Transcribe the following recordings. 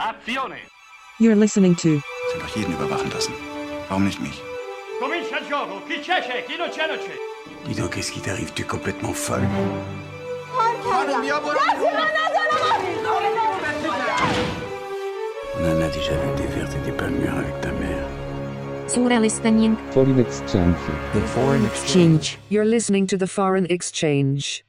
Azione! You're listening to Sie doch jeden überwachen lassen. Warum nicht mich? Comincia il gioco! Chi c'è c'è, chi non c'è non c'è! Dis donc, qu'est-ce qui t'arrive Tu es complètement folle. On en a déjà vu des vertes et des pas mûres avec ta mère. You're listening Foreign exchange. The foreign exchange. You're listening to the Foreign Exchange.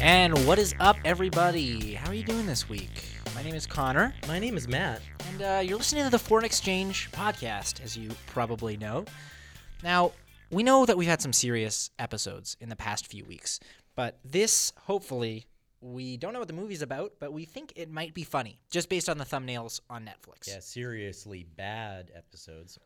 And what is up, everybody? How are you doing this week? My name is Connor, My name is Matt. and uh, you're listening to the Foreign Exchange podcast, as you probably know. Now, we know that we've had some serious episodes in the past few weeks, but this, hopefully, we don't know what the movie's about, but we think it might be funny, just based on the thumbnails on Netflix. Yeah, seriously bad episodes.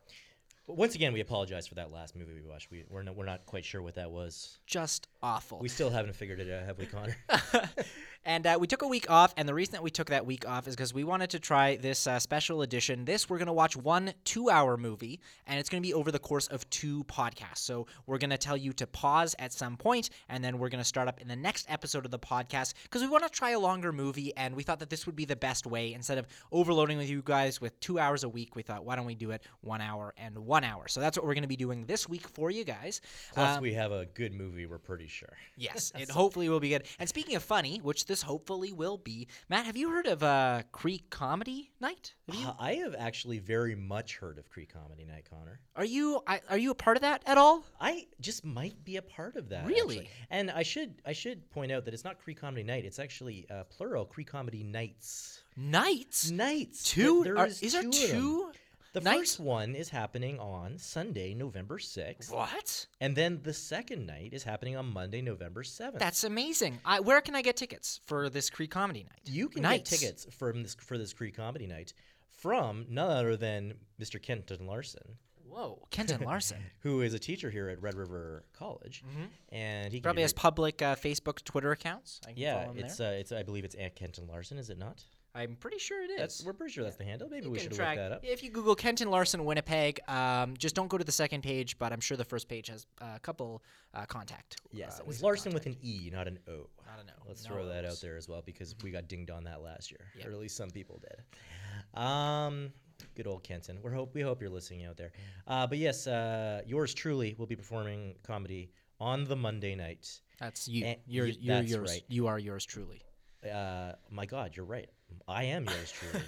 But once again, we apologize for that last movie we watched. We, we're, not, we're not quite sure what that was. Just awful. We still haven't figured it out, have we, Connor? and uh, we took a week off, and the reason that we took that week off is because we wanted to try this uh, special edition. This, we're going to watch one two hour movie, and it's going to be over the course of two podcasts. So we're going to tell you to pause at some point, and then we're going to start up in the next episode of the podcast because we want to try a longer movie, and we thought that this would be the best way. Instead of overloading with you guys with two hours a week, we thought, why don't we do it one hour and one hour? So that's what we're going to be doing this week for you guys. Plus, Um, we have a good movie, we're pretty sure. Yes, it hopefully will be good. And speaking of funny, which this hopefully will be, Matt, have you heard of uh, CreComm Comedy Night? Have you? Uh, I have actually very much heard of CreComm Comedy Night, Connor. Are you I, are you a part of that at all? I just might be a part of that. Really? actually. And I should I should point out that it's not CreComm Comedy Night. It's actually uh, plural CreComm Comedy Nights. Nights. Nights. Two? There Are- is is there two them. two The first one is happening on Sunday, November 6th. What? And then the second night is happening on Monday, November 7th. That's amazing. I, where can I get tickets for this CreComm Comedy Night? you can Nights. get tickets from this for this CreComm Comedy Night from none other than Mr. Kenton Larsen, Whoa, Kenton Larsen. who is a teacher here at Red River College, and he Mm-hmm. Probably has public uh, Facebook, Twitter accounts. I can yeah, follow him it's there. uh, it's I believe it's Aunt Kenton Larsen, is it not? I'm pretty sure it is. That's we're pretty sure that's the handle. Maybe You we should track- look that up. If you Google Kenton Larsen Winnipeg, um, just don't go to the second page, but I'm sure the first page has uh, a couple uh, contact. Yes, uh, it's ways of Larsen with an E, not an O. Not an O, Let's no throw that out there as well because we got dinged on that last year, Yep. or at least some people did. Um, good old Kenton. We hope we hope you're listening out there. Uh, but yes, uh, yours truly will be performing comedy on the Monday night. That's you. And you're you're that's yours. right. You are yours truly. Uh, my God, you're right. I am yours truly.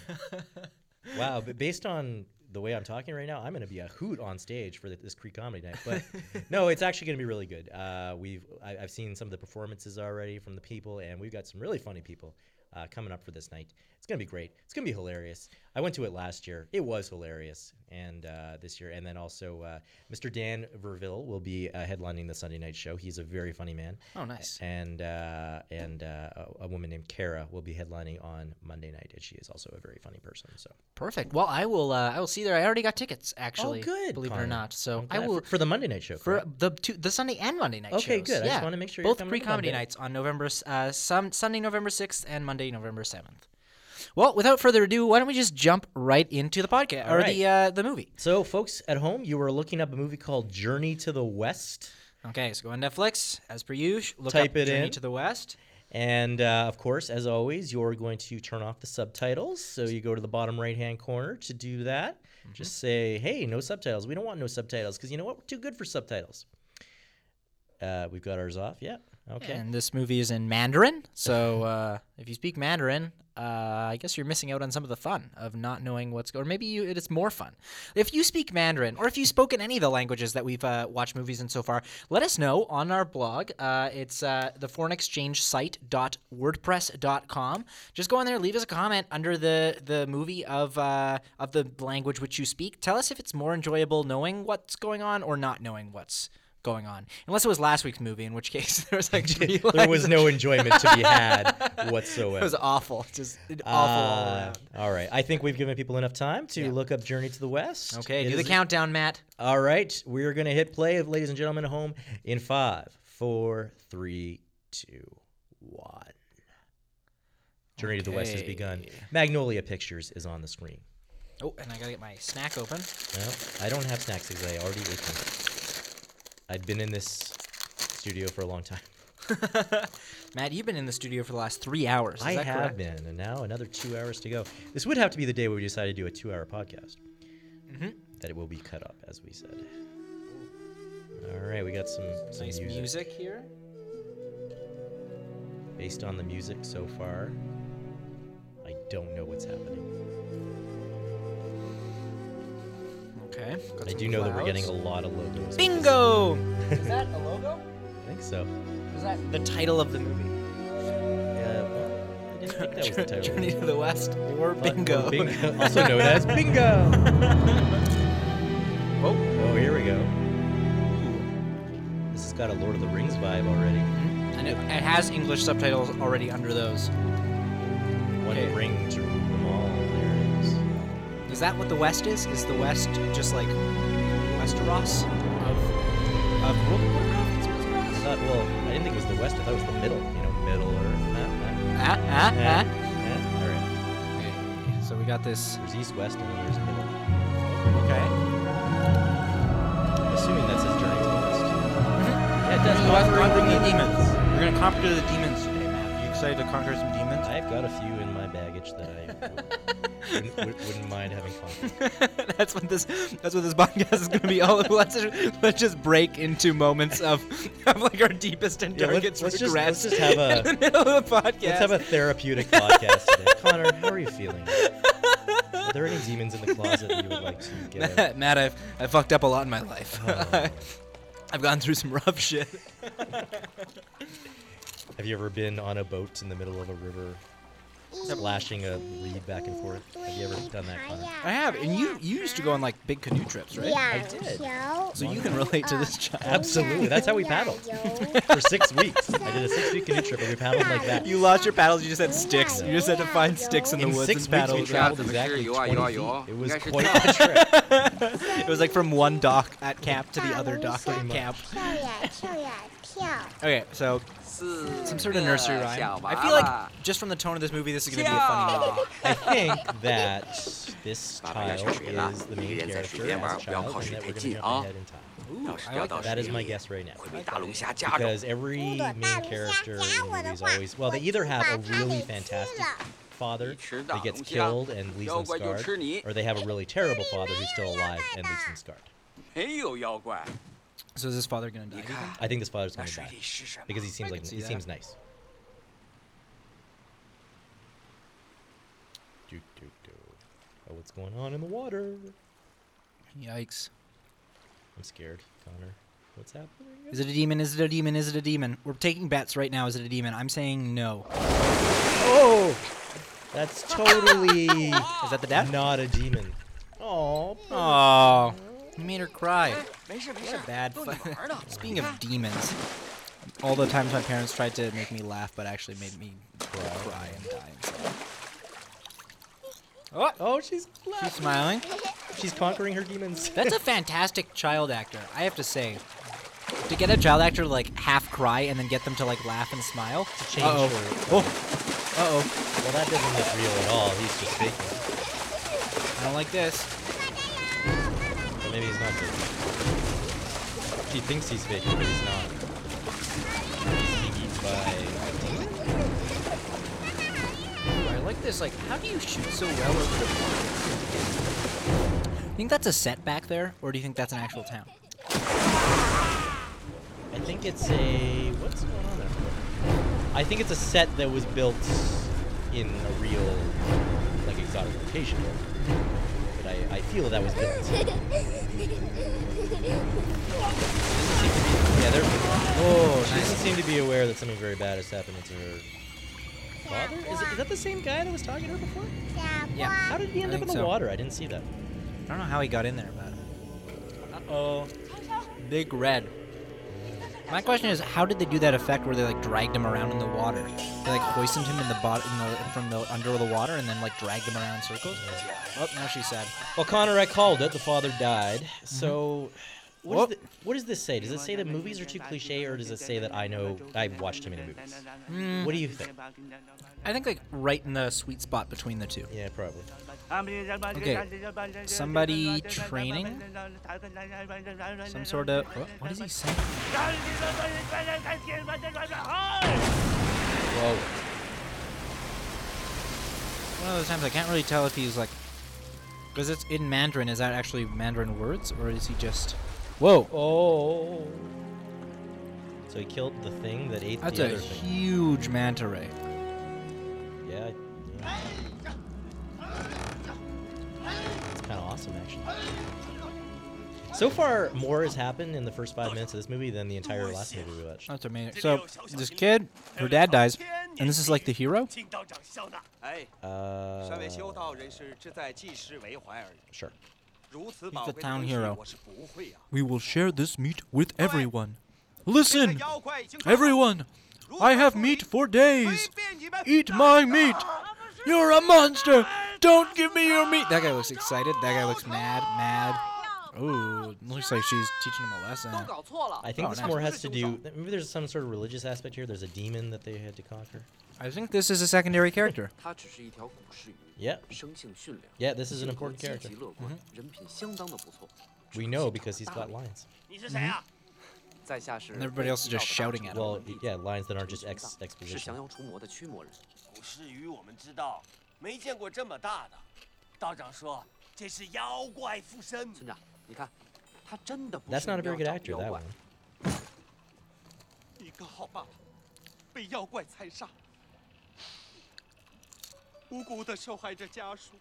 wow, but based on the way I'm talking right now, I'm going to be a hoot on stage for the, this CreComm Comedy Night. But no, it's actually going to be really good. Uh, we've I, I've seen some of the performances already from the people, and we've got some really funny people uh, coming up for this night. It's going to be great. It's going to be hilarious. I went to it last year. It was hilarious, and uh, this year, and then also uh, Mr. Dan Verville will be uh, headlining the Sunday night show. He's a very funny man Oh, nice. and uh, and uh, a, a woman named Kara will be headlining on Monday night, and she is also a very funny person. So Perfect. Well, I will. Uh, I will see there. I already got tickets. Actually, Oh, good, Believe it or not. So I will for, for the Monday night show. for correct? the two, the Sunday and Monday night Okay, shows. good. I just wanna make sure you're both pre comedy nights on November uh, some Sunday November sixth and Monday November seventh. Well, without further ado, why don't we just jump right into the podcast or right. the uh, the movie? so, folks at home, you were looking up a movie called Journey to the West, Okay, so go on Netflix as per usual. Look Type up it Journey in. to the West. and uh, of course, as always, you're going to turn off the subtitles. So you go to the bottom right hand corner to do that. Mm-hmm. Just say, "Hey, no subtitles. We don't want no subtitles because you know what? We're too good for subtitles." Uh, we've got ours off. Yeah. Okay. And this movie is in Mandarin. So uh, if you speak Mandarin, uh, I guess you're missing out on some of the fun of not knowing what's going. Or maybe you, it is more fun if you speak Mandarin, or if you spoke in any of the languages that we've uh, watched movies in so far. Let us know on our blog. Uh, it's uh, the foreign exchange site.wordpress.com. Just go on there, leave us a comment under the the movie of uh, of the language which you speak. Tell us if it's more enjoyable knowing what's going on or not knowing what's going on. Unless it was last week's movie, in which case there was like there was no enjoyment to be had whatsoever. It was awful, just awful all Uh, around. all right. I think we've given people enough time to Yeah. look up Journey to the West. Okay, It do the countdown, Matt. All right. We're going to hit play, ladies and gentlemen at home, in five, four, three, two, one. Journey to the West has begun. Magnolia Pictures is on the screen. Oh, and I gotta get my snack open. Well, I don't have snacks because I already ate them. I'd been in this studio for a long time. Matt, you've been in the studio for the last three hours. Is I that have correct? been, and now another two hours to go. This would have to be the day where we decide to do a two-hour podcast. Mhm. That it will be cut up, as we said. All right, we got some, some Nice music. music here. Based on the music so far, I don't know what's happening. Okay. got I some do know that we're getting a lot of logos. Bingo! Is that a logo? I think so. Is that the title of the movie? Yeah, well, I didn't think that was the title. Journey to the West or Bingo. or bingo. also known as Bingo. oh. Oh, here we go. This has got a Lord of the Rings vibe already. Mm-hmm. And it, it has English subtitles already under those. One Okay. ring to rule them all. There it is. Is that what the West is? Is the West just like Westeros of of World of Warcraft? It's I thought, well, I didn't think it was the West. I thought it was the middle. You know, Middle Earth. Ah, Ah, ah, ah. All right. Okay, so we got this. There's East, West, and then there's Middle. Okay. I'm assuming that's his Journey to the West. Yeah, it does. You guys Conquering conquering the the demons. We're gonna conquer the demons today, Matt. You excited to conquer some demons? I've got a few in my baggage that I wouldn't, would- wouldn't mind having conquered. that's what this that's what this podcast is going to be all. Let's, just, let's just break into moments of, of like our deepest and Yeah, let's- darkest let's just- let's just have a- in the middle of the podcast. Let's have a therapeutic podcast today. Connor, how are you feeling? Are there any demons in the closet that you would like to get? Matt, Matt, I've, I've fucked up a lot in my life. Oh. I've gone through some rough shit. Have you ever been on a boat in the middle of a river, Except lashing a lead back and forth. Have you ever done that, Connor? I have, and you, you used to go on like big canoe trips, right? Yeah, I did. So you can relate to this child. Absolutely. That's how we paddled for six weeks. I did a six-week canoe trip and we paddled like that. You lost your paddles. You just had sticks. You just had to find sticks in the In woods six and weeks, paddle. we traveled exactly 20 feet. It was quite a trip. It was like from one dock at camp to the other dock at camp. Okay, so some sort of nursery rhyme. I feel like just from the tone of this movie, this is going to be a funny movie. I think that this child is the main character as a child, and that we're going to jump ahead in time. Ooh, like that. that is my guess right now. Because every main character is always well, they either have a really fantastic father that gets killed and leaves them scarred, or they have a really terrible father who's still alive and leaves them scarred. So is his father gonna die? I think his father's gonna die because he seems like he seems nice. Do, do, do. Oh, what's going on in the water? Yikes! I'm scared, Connor. What's happening? Is it a demon? Is it a demon? Is it a demon? We're taking bets right now. Is it a demon? I'm saying no. Oh, that's totally. is that the death? Not a demon. Oh. Oh. You made her cry. What a bad Speaking of demons, all the times my parents tried to make me laugh but actually made me cry and die. Oh, oh, she's laughing. She's smiling. She's conquering her demons. That's a fantastic child actor, I have to say. To get a child actor to like half cry and then get them to like laugh and smile. To change uh -oh. Her, oh. Uh oh. Well, that doesn't look real at all. He's just faking. I don't like this. Maybe he's not faking. He thinks he's faking, but he's not. He's by. I like this. Like, how do you shoot so well over the water? Think that's a set back there, or do you think that's an actual town? I think it's a what's going on there? I think it's a set that was built in a real, like exotic location. But I, I feel that was built. Yeah, they're. Oh, She doesn't seem to be aware that something very bad has happened to her father. Is, it, is that the same guy that was talking to her before? Yeah. How did he end I up in the so. water? I didn't see that. I don't know how he got in there, but. Uh oh. Big red. My question is, how did they do that effect where they like dragged him around in the water? They like hoisted him in the bottom, in the, from the under the water, and then like dragged him around in circles. Oh, now she's sad. Well, Connor, I called it. The father died. So, mm-hmm. What, does the, what does this say? Does it say that movies are too cliche, or does it say that I know I've watched too many movies? Hmm. What do you think? I think like right in the sweet spot between the two. Yeah, probably. Okay, somebody training? Some sort of. What, what is he saying? Whoa. One of those times I can't really tell if he's like. Because it's in Mandarin. Is that actually Mandarin words? Or is he just. Whoa. Oh. So he killed the thing that ate That's the other thing. That's a huge manta ray. Yeah. It's kind of awesome, actually. So far, more has happened in the first five minutes of this movie than the entire last movie we watched. That's amazing. So this kid, her dad dies, and this is like the hero. Uh, sure. He's a town hero. We will share this meat with everyone. Listen, everyone, I have meat for days. Eat my meat. You're a monster. Don't give me your meat. That guy looks excited. That guy looks mad, mad. Oh, looks like she's teaching him a lesson. I think oh, this nice. more has to do. Maybe there's some sort of religious aspect here. There's a demon that they had to conquer. I think this is a secondary character. Yeah. Yeah, this is an important character. Mm -hmm. We know because he's got lines. Mm -hmm. And everybody else is just shouting at him. Well, yeah, lines that aren't just ex exposition. That's not a very good actor, that one. 无辜的受害者家属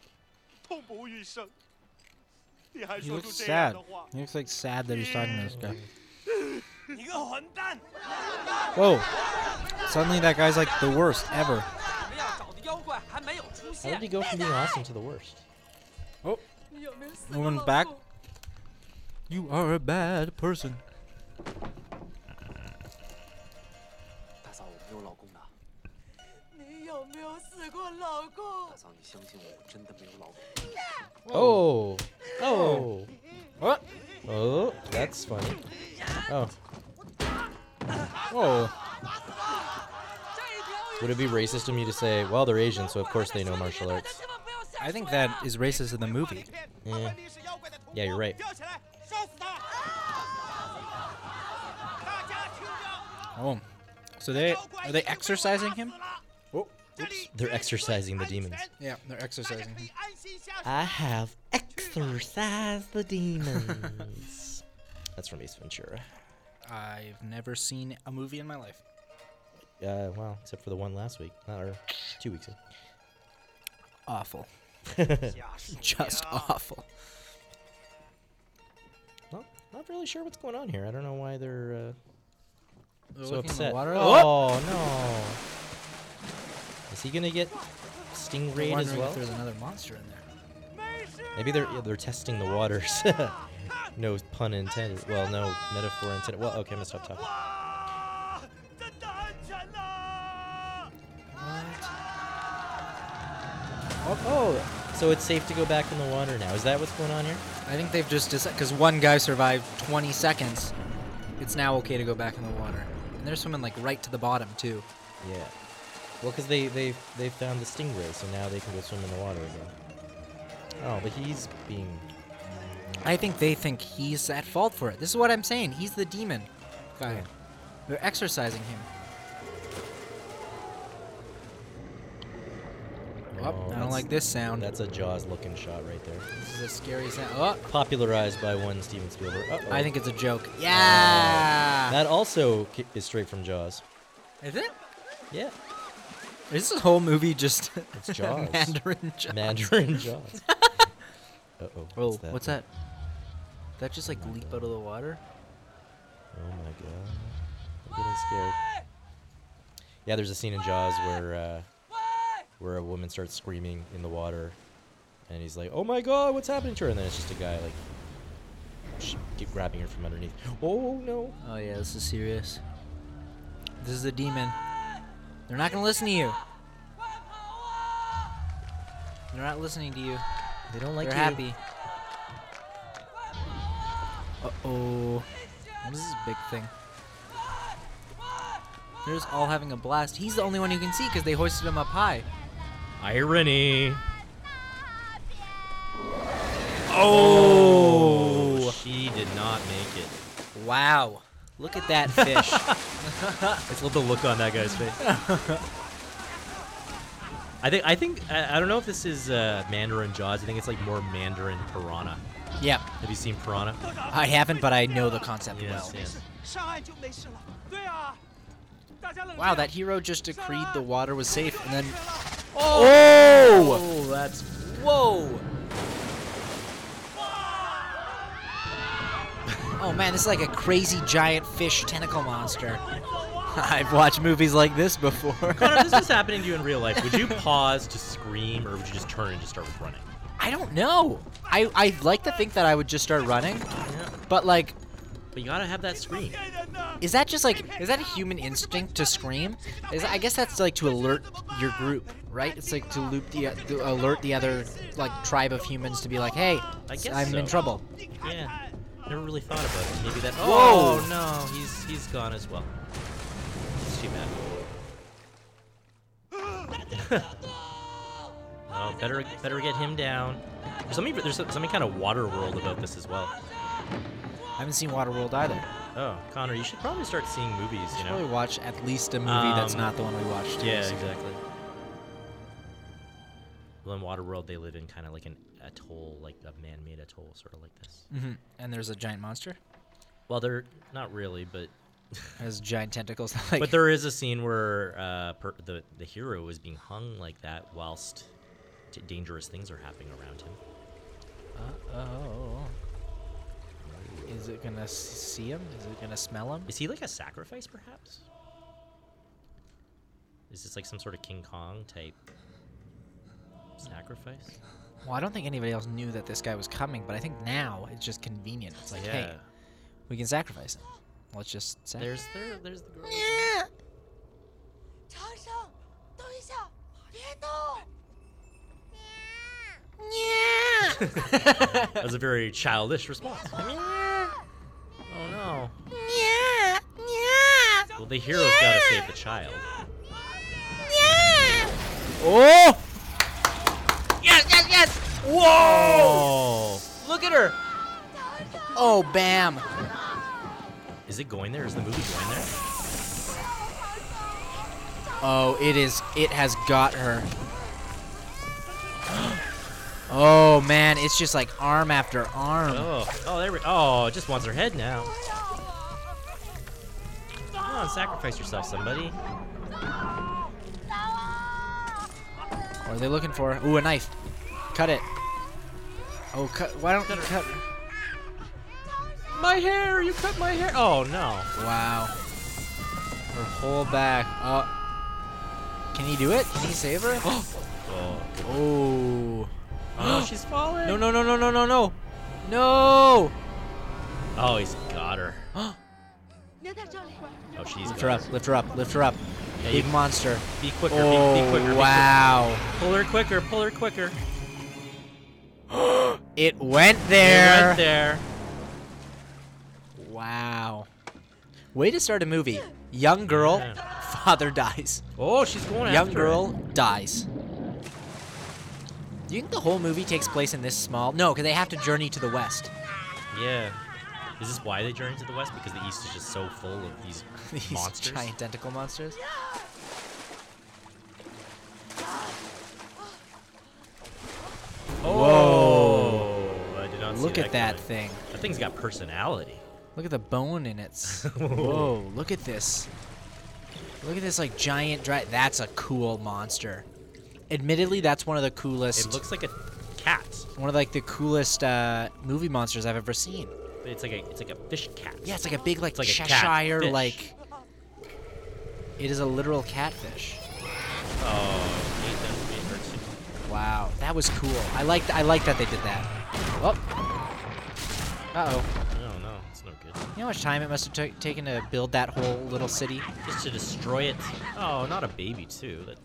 痛不欲生。你还 He 说出 looks 这样 sad. 的话， He looks like sad that he's talking to this guy. 你个混蛋！ Whoa. Suddenly that guy's like the worst ever. 你们要找的妖怪还没有出 How 现 did he。go from being awesome to the worst? Oh. Woman's back. You are a bad person. 死过老公大？嫂，你相信我，我真的没有老公。 Oh. Oh. What? Oh, that's funny. Oh. Whoa. Would it be racist of me to say, well, they're Asian, so of course they know martial arts? I think that is racist in the movie. 不 Yeah. 管你是妖怪的同 Yeah, you're 伙 right. 吊起来，烧死他！大家听着， Oh. So they are they exercising him? Oops. They're exorcising the demons. Yeah, they're exorcising. I have exorcised the demons. That's from Ace Ventura. I've never seen a movie in my life. Uh, well, except for the one last week, or two weeks ago. Awful. Just awful. Well, not really sure what's going on here. I don't know why they're uh, so upset. The oh, oh no. Is he gonna get stingray as well? If there's another monster in there. Maybe they're yeah, they're testing the waters. no pun intended. Well, no metaphor intended. Well, okay, I'm gonna stop talking. Oh, oh. So it's safe to go back in the water now. Is that what's going on here? I think they've just decided because one guy survived 20 seconds. It's now okay to go back in the water. And they're swimming like right to the bottom too. Yeah. Well, because they they they found the stingray, so now they can go swim in the water again. Oh, but he's being. I think they think he's at fault for it. This is what I'm saying. He's the demon guy. Yeah. They're exercising him. Oh, I don't like this sound. That's a Jaws looking shot right there. This is a scary sound. Oh, Popularized by one Steven Spielberg. Uh-oh. I think it's a joke. Oh. Yeah. that also is straight from Jaws. is it? Yeah, Is this whole movie just It's Jaws. Mandarin Jaws? Mandarin Jaws. Uh oh. Oh, what's that? Did that just like leap out of the water? Oh my god. I'm getting scared. Yeah, there's a scene in Jaws where uh, where a woman starts screaming in the water, and he's like, "Oh my god, what's happening to her?" And then it's just a guy like sh- keep grabbing her from underneath. Oh no! Oh yeah, this is serious. This is a demon. They're not gonna listen to you. They're not listening to you. They don't like They're you. happy. Uh oh. What is This is a big thing. They're just all having a blast. He's the only one you can see because they hoisted him up high. Irony. Oh, she did not make it. Wow. Look at that fish. I just love the look on that guy's face. I think I think I, I don't know if this is uh, Mandarin Jaws. I think it's like more Mandarin Piranha. Yep. Have you seen Piranha? I haven't, but I know the concept yes, well. Yes. Wow, that hero just decreed the water was safe, and then. Oh! oh that's whoa! Man, this is like a crazy giant fish tentacle monster. I've watched movies like this before. Connor. If this was happening to you in real life, would you pause to scream, or would you just turn and just start running? I don't know. I I like to think that I would just start running, but like, But you gotta have that scream. is that just like is that a human instinct to scream? Is I guess that's like to alert your group, right? It's like to loop the to alert the other like tribe of humans to be like, hey, I guess I'm in trouble. Yeah. Never really thought about it. Maybe that. Whoa. Oh no, he's he's gone as well. It's too bad. oh, better better get him down. There's something there's something kind of water world about this as well. I haven't seen Waterworld either. Oh, Connor, you should probably start seeing movies. You Probably know. watch at least a movie that's Um, not the one we watched. two Yeah, exactly. Well, in Waterworld, they live in kind of like an atoll, like a man-made atoll, sort of like this. Mhm. And there's a giant monster. Well, they're not really, but Has giant tentacles. like, but there is a scene where uh, per, the the hero is being hung like that whilst t- dangerous things are happening around him. oh. Is it gonna see him? Is it gonna smell him? Is he like a sacrifice, perhaps? Is this like some sort of King Kong type sacrifice? Well, I don't think anybody else knew that this guy was coming, but I think now it's just convenient. It's like, yeah. hey, we can sacrifice him. Let's just sacrifice. There's there, there's the girl. Yeah. Yeah. That's a very childish response. Oh no. Yeah. Yeah. Well, the hero's gotta save the child. Oh. Yes, yes, yes! Whoa! Oh! Look at her! Oh, bam! Is it going there? Is the movie going there? Oh, it is. It has got her. Oh man, it's just like arm after arm. Oh, oh, there we. Oh, it just wants her head now. Come on, sacrifice yourself, somebody. What are they looking for? Ooh, a knife. Cut it. Oh, cut. Why don't you cut? My hair! You cut my hair! Oh, no. Wow. Her whole back. Oh! can he do it? Can he save her? oh. Oh. Oh, she's falling. No, no, no, no, no, no, no. No! Oh, he's got her. oh, she's lift her, up, lift her up, lift her up. Yeah, Big monster. Be quicker, oh, be, be quicker. Oh! wow. Quicker. Pull her quicker, pull her quicker. It went It there. went there. Wow. Way to start a movie. Young girl, Yeah. father dies. Oh, she's going Young after it. girl dies. Do you think the whole movie takes place in this small? No, because they have to journey to the west. Yeah. Is this why they journey to the west? Because the east is just so full of these, These monsters. giant tentacle monsters. Oh, I did not see Look at that coming. thing. That thing's got personality. Look at the bone in it. Whoa, look at this. Look at this like giant dry. That's a cool monster. Admittedly, that's one of the coolest. It looks like a cat. one of like the coolest uh, movie monsters I've ever seen. It's like a it's like a fish cat. Yeah, it's like a big like It's like Cheshire like. It is a literal catfish. Oh, Nathan, it hurts you. Wow, that was cool. I like I like that they did that. Oh. Uh oh. No, no, it's no good. You know how much time it must have ta- taken to build that whole little city? Just to destroy it. Oh, not a baby too. That.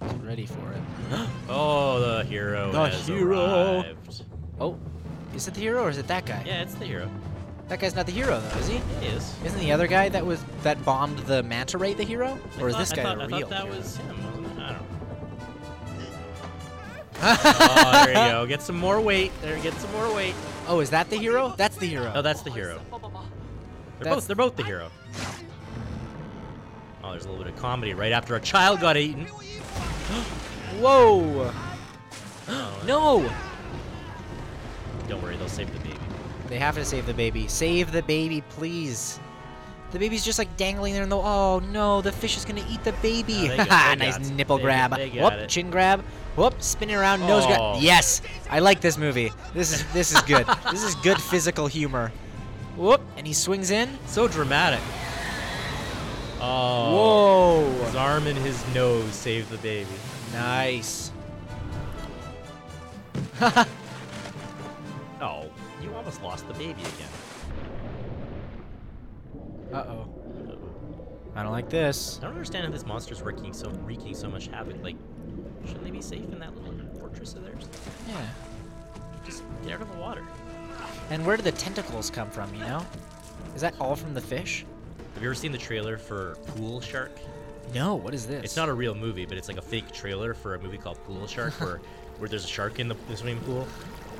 Oh. Ready for it. oh. The hero The hero. arrived. Oh, is it the hero or is it that guy? Yeah, it's the hero. That guy's not the hero though, is he? He is. Isn't the other guy that was that bombed the manta ray the hero? I Or is thought- this I guy thought, the I real thought that hero? was him, wasn't it? I don't oh, there you go. Get some more weight. There, get some more weight. Oh, is that the hero? That's the hero. Oh, that's the hero. They're That's- both. They're both the hero. Oh, there's a little bit of comedy right after a child got eaten. Whoa! Oh, No! Don't worry, they'll save the baby. They have to save the baby. Save the baby, please. The baby's just like dangling there in the. Oh no, the fish is gonna eat the baby. Oh, got- nice nipple they- grab. they Whoop, it. chin grab. Whoop, spinning around, nose Oh. grab. Yes, I like this movie. This is this is good. this is good physical humor. Whoop, and he swings in. So dramatic. Oh. Whoa. His arm and his nose saved the baby. Nice. Oh, almost lost the baby again. Uh oh. I don't like this. I don't understand how this monster's wreaking so wreaking so much havoc. Like, shouldn't they be safe in that little fortress of theirs? Yeah. Just get out of the water. And where do the tentacles come from? You know? Is that all from the fish? Have you ever seen the trailer for Pool Shark? No. What is this? It's not a real movie, but it's like a fake trailer for a movie called Pool Shark, where where there's a shark in the, the swimming pool,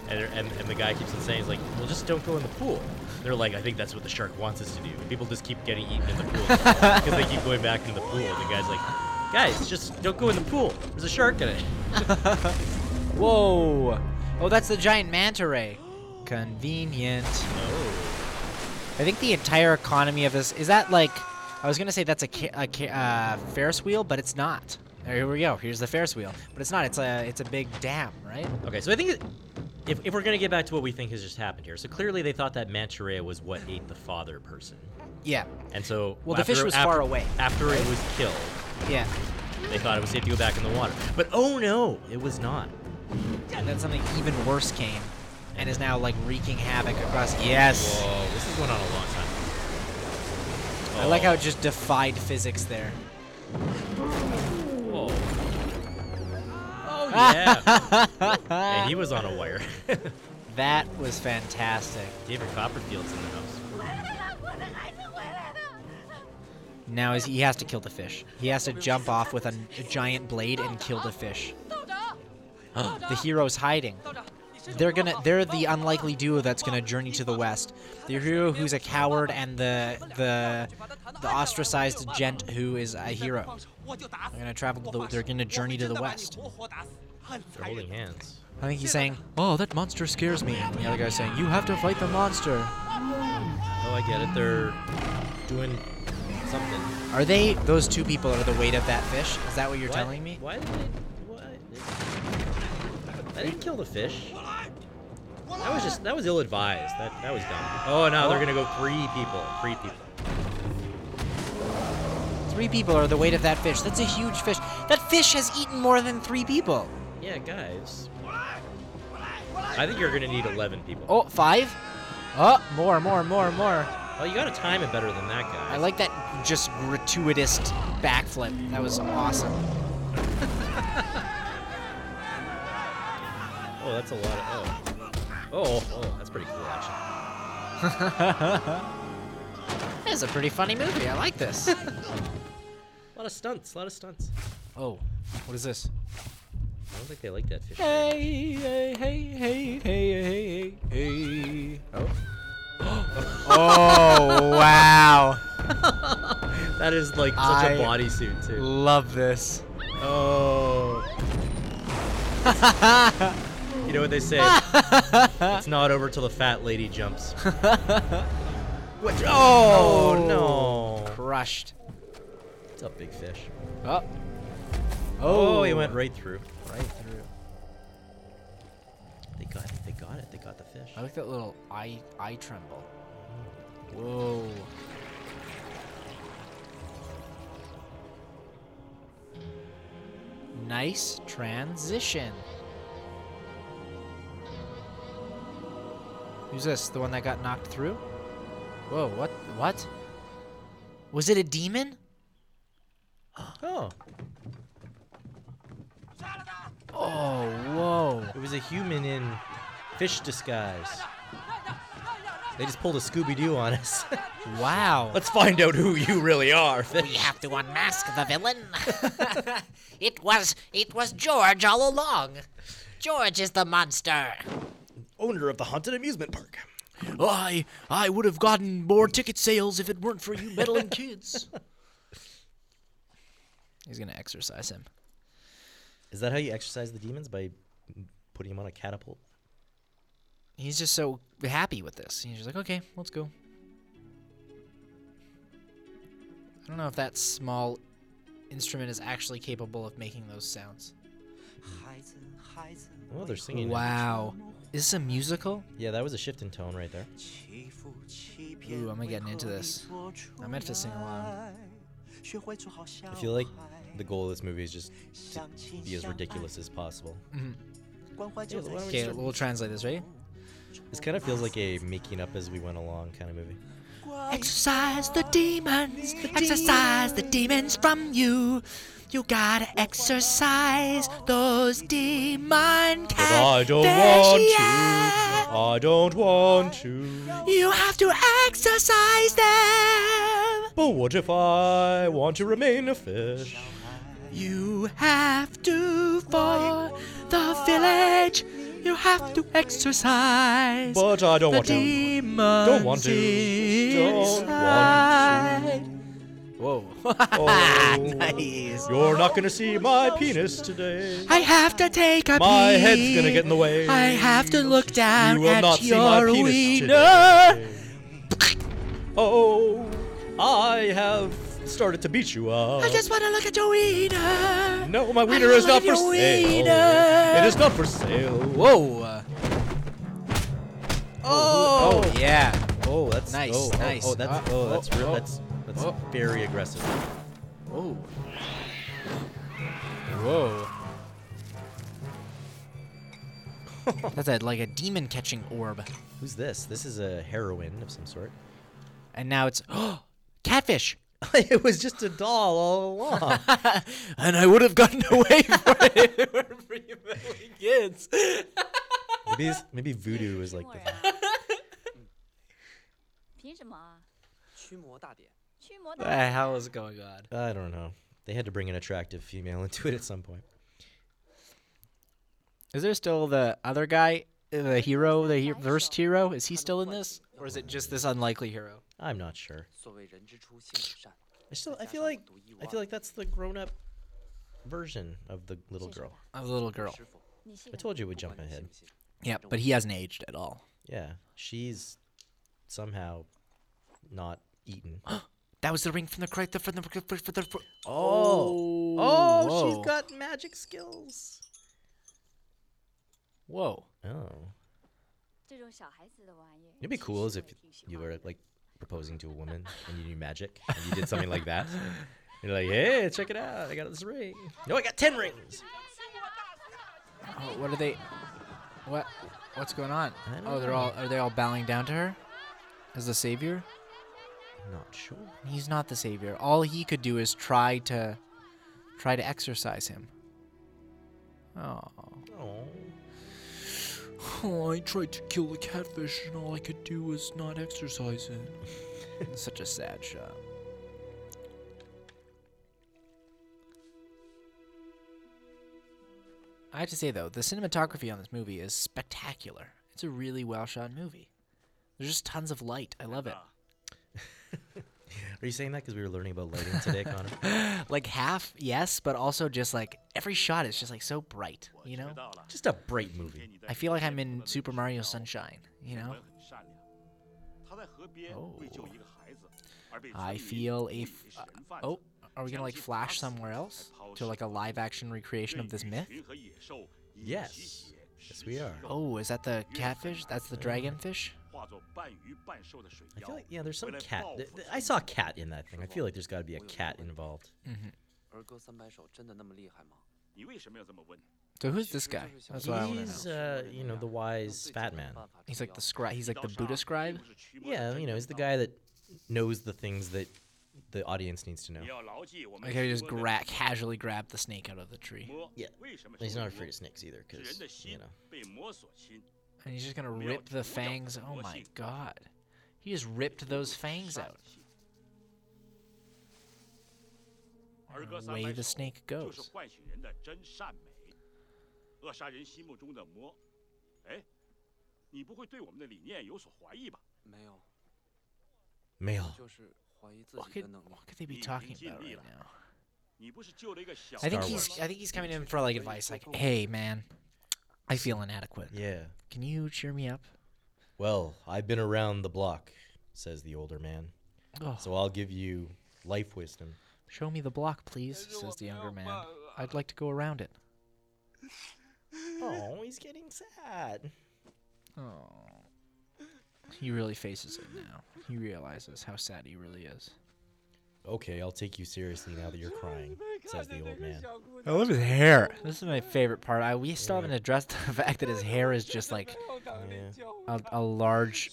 and, and and the guy keeps on saying, he's like, well, just don't go in the pool. They're like, I think that's what the shark wants us to do. And people just keep getting eaten in the pool because they keep going back in the pool. And the guy's like, guys, just don't go in the pool. There's a shark in it. Whoa! Oh, that's the giant manta ray. Convenient. Oh. I think the entire economy of this is that like I was gonna say that's a, ca- a ca- uh, Ferris wheel, but it's not. Here we go. Here's the Ferris wheel, but it's not. It's a it's a big dam, right? Okay, so I think if, if we're gonna get back to what we think has just happened here, so clearly they thought that manta ray was what ate the father person, Yeah. and so Well, the fish was after- far away, After it was killed, Yeah. they thought it was safe to go back in the water. But oh no, it was not. And then something even worse came, and is now like wreaking havoc across. Yes. Whoa, this is going on a long time. I like how Oh. it just defied physics there. Yeah. yeah, he was on a wire. That was fantastic. David Copperfield's in the house. Now is he has to kill the fish. He has to jump off with a, a giant blade and kill the fish. the hero's hiding. They're gonna they're the unlikely duo that's gonna journey to the west. The hero who's a coward and the the the ostracized gent who is a hero. They're gonna travel to the, they're gonna journey to the west. They're holding hands. I think he's saying, "Oh, that monster scares me." And the other guy's saying, "You have to fight the monster." Oh, I get it. They're doing something. Are they those two people are the weight of that fish? Is that what you're Why- telling me? Why did they? What? I didn't kill the fish. That was just that was ill-advised. That that was dumb. Oh, now they're gonna go three people. Three people. Three people are the weight of that fish. That's a huge fish. That fish has eaten more than three people. Yeah, guys. I think you're gonna need 11 people. Oh, five? Oh, more, more, more, more. Oh, you gotta time it better than that guy. I like that just gratuitous backflip. That was awesome. Oh, that's a lot of. Oh. Oh, oh, that's pretty cool, actually. This is a pretty funny movie. I like this. A lot of stunts. A lot of stunts. oh, what is this? I don't think they like that fish. Hey, hey, hey, hey, hey, hey, hey. Oh. Oh, wow. that is like such I a bodysuit too. Love this. Oh. you know what they say? it's not over till the fat lady jumps. What? Oh, Oh, no. Crushed. It's a big fish. Oh. Oh, he oh. went right through. They got it. They got it. They got the fish. I like that little eye eye tremble. Whoa. Nice transition. Who's this? The one that got knocked through? Whoa, what? What? Was it a demon? Oh, Oh, whoa. it was a human in fish disguise. They just pulled a Scooby Doo on us. Wow. Let's find out who you really are. we have to unmask the villain. it was it was George all along. George is the monster. Owner of the haunted amusement park. I I would have gotten more ticket sales if it weren't for you meddling kids. He's gonna exercise him. Is that how you exercise the demons by putting him on a catapult? He's just so happy with this. He's just like, okay, let's go. I don't know if that small instrument is actually capable of making those sounds. Oh, they're singing. Wow. Is this a musical? Yeah, that was a shift in tone right there. Ooh, I'm getting into this. I meant to sing along. I feel like the goal of this movie is just to be as ridiculous as possible. Mhm. Yeah, why don't we Okay, start- we'll translate this, right? This kind of feels like a making up as we went along kind of movie. Exercise the demons, exercise the demons from you. You gotta exercise those demon But I don't want to. I don't want to. You have to exercise them. But what if I want to remain a fish? You have to for the village. You have to exercise. But I don't the want to. demons Don't want to. Don't want inside. Whoa. Oh, nice. You're not gonna see my penis today. I have to take a pee My peek. head's gonna get in the way. I have to look down You will at not see my your penis wiener. today. Oh, I have started to beat you up. I just want to look at your wiener. No, my wiener is not for sale. wiener. It is not for sale. Whoa. Oh, Oh, yeah. Oh, that's Nice, Oh, oh, nice. Oh, that's Uh, oh, that's oh, real. oh. That's that's Oh. very aggressive. Whoa. Whoa. That's a, like a demon catching orb. Who's this? This is a heroine of some sort. And now it's catfish. it was just a doll all along. and I would have gotten away from it if it weren't for you meddling kids. maybe it's- maybe voodoo is like the thing. 凭什么啊？驱魔大典。驱魔 What 大 the hell is going on? I don't know. They had to bring an attractive female into it at some point. Is there still the other guy, uh, the hero, the he- first hero? Is he still in this, or is it just this unlikely hero? I'm not sure. I still, I feel like, I feel like that's the grown-up version of the little girl. Of the little girl. I told you we'd jump ahead. Yeah, but he hasn't aged at all. Yeah, she's somehow not eaten. that was the ring from the crypto For the for the. From the oh, oh, oh Whoa. she's got magic skills. Whoa. Oh. It'd be cool as if you were like proposing to a woman and you knew magic and you did something like that. You're like, hey, check it out. I got this ring. No, I got 10 rings. Oh, what are they? What? What's going on? Oh, they're all are they all bowing down to her as the savior? Not sure. He's not the savior. All he could do is try to try to exorcise him. Oh. Oh. Oh, I tried to kill the catfish and all I could do was not exercise it. It's Such a sad shot. I have to say though, the cinematography on this movie is spectacular. It's a really well shot movie. There's just tons of light. I love it. Uh-huh. Are you saying that because we were learning about lighting today, Connor? like half, yes, but also just like every shot is just like so bright, you know? Just a bright movie. I feel like I'm in Super Mario Sunshine, you know? Oh. I feel a. F- uh, oh, are we gonna like flash somewhere else to like a live action recreation of this myth? Yes. Yes, we are. Oh, is that the catfish? That's the dragonfish? I feel like yeah, there's some cat. I saw a cat in that thing. I feel like there's got to be a cat involved. So who's this guy? That's what I want to know. He's uh, you know the wise fat man. He's like the scribe. He's like the Buddha scribe. Yeah, you know he's the guy that knows the things that the audience needs to know. Okay, he just gra- casually grabbed the snake out of the tree. Yeah, he's not afraid of snakes either, because you know and he's just gonna rip the fangs. Oh my god. He just ripped those fangs out. Way the snake goes. Male. What could, what could they be talking about right now? I think he's I think he's coming in for like advice like, hey man, I feel inadequate. Yeah. Can you cheer me up?" Well, I've been around the block, says the older man. Oh, So I'll give you life wisdom. show me the block, please, says the younger man. I'd like to go around it. Oh, he's getting sad. Oh. He really faces it now. He realizes how sad he really is. Okay, I'll take you seriously now that you're crying, says the old man. Oh, I love his hair. This is my favorite part. I, we still haven't addressed the fact that his hair is just like yeah. a, a, large,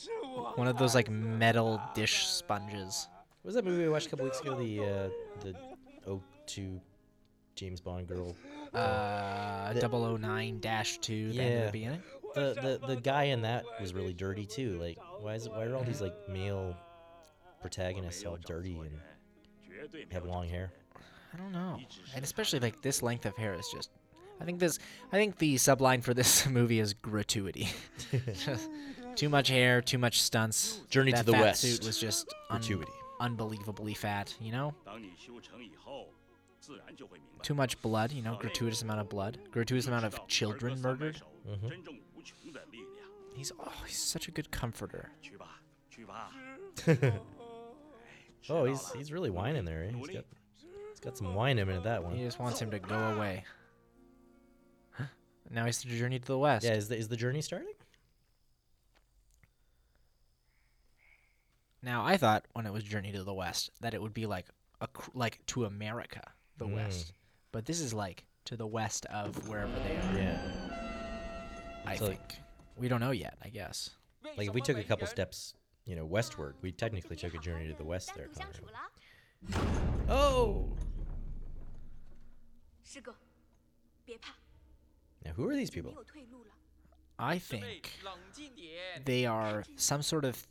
one of those like metal dish sponges. What was that movie we watched a couple weeks ago? The uh, the 02 James Bond girl. Uh, 009 dash two. Yeah. The, the the the guy in that was really dirty too. Like, why is why are all these like male protagonists all dirty and have long hair. I don't know, and especially like this length of hair is just. I think this. I think the subline for this movie is gratuity. too much hair, too much stunts. Journey that to the fat West suit was just un- gratuity. unbelievably fat. You know. Too much blood. You know, gratuitous amount of blood. Gratuitous amount of children murdered. Mm-hmm. He's oh, he's such a good comforter. Oh, he's he's really whining there. Eh? He's got he's got some wine in it that one. He just wants him to go away. Now he's the journey to the west. Yeah, is the, is the journey starting? Now I thought when it was Journey to the West that it would be like a like to America, the mm. West, but this is like to the west of wherever they are. Yeah. I so think like, we don't know yet. I guess. Like if we took a couple steps you know, westward. We technically took a journey to the west there. Connor. Oh! Now, who are these people? I think they are some sort of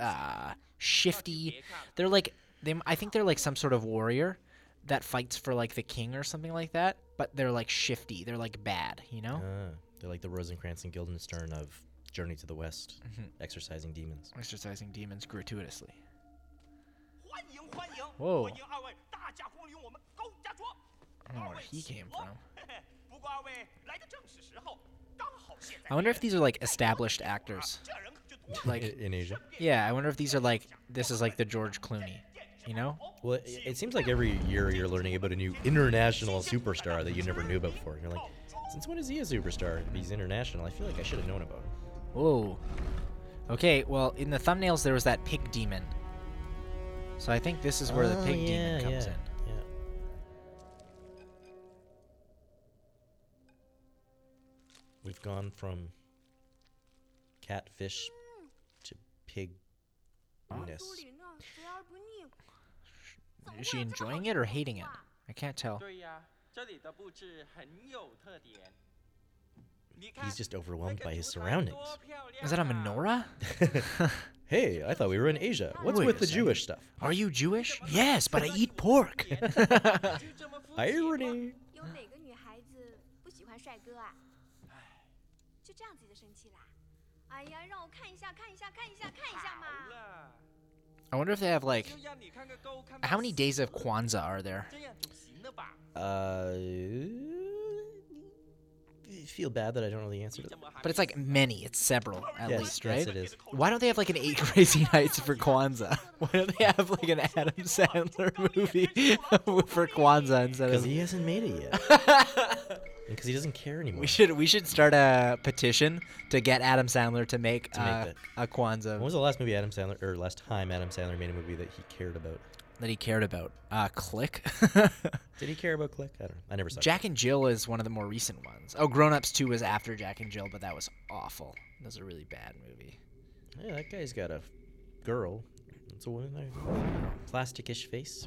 uh, shifty. They're like they. I think they're like some sort of warrior that fights for like the king or something like that. But they're like shifty. They're like bad. You know. Uh, they're like the Rosencrantz and Guildenstern of Journey to the West, mm-hmm. Exercising Demons. Exercising Demons gratuitously. Whoa. I don't know where he came from. I wonder if these are like established actors. Like in Asia. Yeah, I wonder if these are like this is like the George Clooney, you know? Well, it, it seems like every year you're learning about a new international superstar that you never knew about before. You're like, since when is he a superstar? If he's international, I feel like I should have known about him. Whoa. Okay, well, in the thumbnails there was that pig demon. So I think this is where the Oh, pig yeah, demon comes yeah, in. Yeah. We've gone from catfish to pigness. Is she enjoying it or hating it? I can't tell. He's just overwhelmed by his surroundings. Is that a menorah? hey, I thought we were in Asia. What's Wait with the second. Jewish stuff? Are you Jewish? Yes, but I eat pork. Irony. I wonder if they have like how many days of Kwanzaa are there? Uh feel bad that I don't know the answer to that. But it's like many. It's several at yes, least, right? Yes, it is. Why don't they have like an Eight Crazy Nights for Kwanzaa? Why don't they have like an Adam Sandler movie for Kwanzaa instead of? Because he hasn't made it yet. Because he doesn't care anymore. We should we should start a petition to get Adam Sandler to make, to make a Kwanzaa. When was the last movie Adam Sandler or last time Adam Sandler made a movie that he cared about? That he cared about. Uh, Click. Did he care about Click? I don't know. I never saw. Jack and Jill is one of the more recent ones. Oh, Grown Ups 2 was after Jack and Jill, but that was awful. That was a really bad movie. Yeah, that guy's got a girl. It's a woman. there. Plasticish face.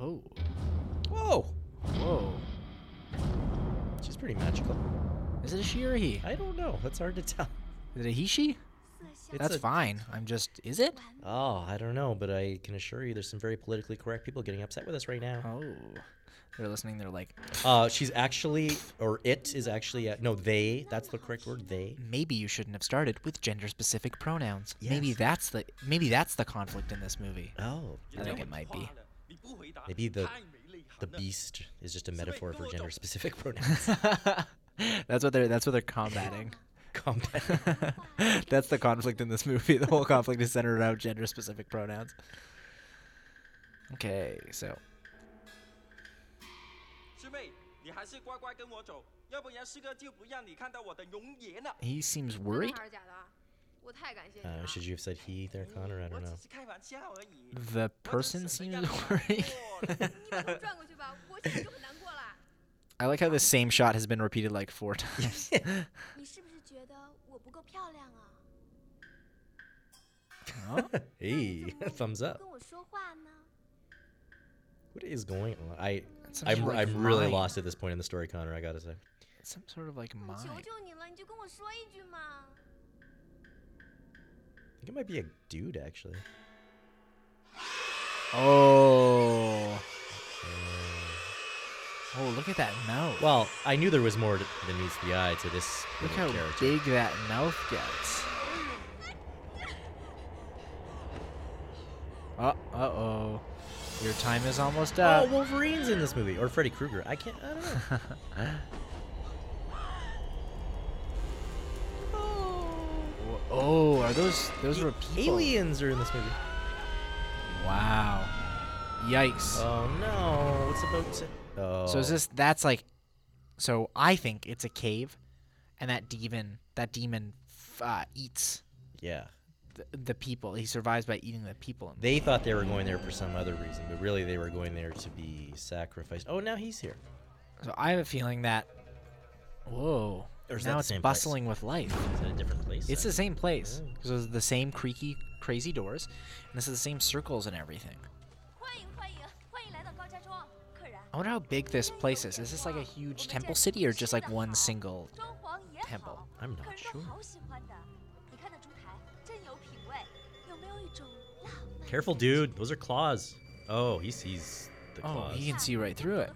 Oh. Whoa, Whoa. she's pretty magical. Is it a she or a he? I don't know. That's hard to tell. Is it a he she? 四 It's That's a- fine. I'm just. Is it? Oh, I don't know, but I can assure you there's some very politically correct people getting upset with us right now. Oh. They're listening. They're like, Uh, she's actually, or it is actually, uh, no, they. That's the correct word. They. maybe you shouldn't have started with gender-specific pronouns. Maybe Yes. that's the maybe that's the conflict in this movie. Oh, I think it might be. maybe the the beast is just a metaphor for gender-specific pronouns. that's what they're that's what they're combating. That's the conflict in this movie. The whole conflict is centered around gender specific pronouns. Okay, so. He seems worried. Uh, should you have said he there, Connor? I don't know. The person seems worried. I like how the same shot has been repeated like four times. hey, thumbs up. What is going on? I I'm sort of I'm really lost at this point in the story, Connor. I gotta say. Some sort of like mine. I think it might be a dude actually. Oh. Oh, look at that mouth. Well, I knew there was more than meets the eye to this look how character. big that mouth gets. Uh uh oh. Your time is almost up. Oh. Wolverine's in this movie, or Freddy Krueger. I can't. I don't know. oh, are those those were people? Aliens are in this movie. Wow. Yikes. Oh no! What's about to? Oh. So is this that's like so I think it's a cave and that demon that demon uh, eats Yeah the people. He survives by eating the people. They thought they were going there for some other reason, but really they were going there to be sacrificed. Oh, now he's here. So I have a feeling that. Whoa. Or now it's bustling place? with life. Is it a different place? It's the same place. Because oh. it was the same creaky, crazy doors, and this is the same circles and everything. I wonder how big this place is. Is this like a huge temple city or just like one single temple? I'm not sure. Careful, dude. Those are claws. Oh, he sees the claws. Oh, he can see right through it.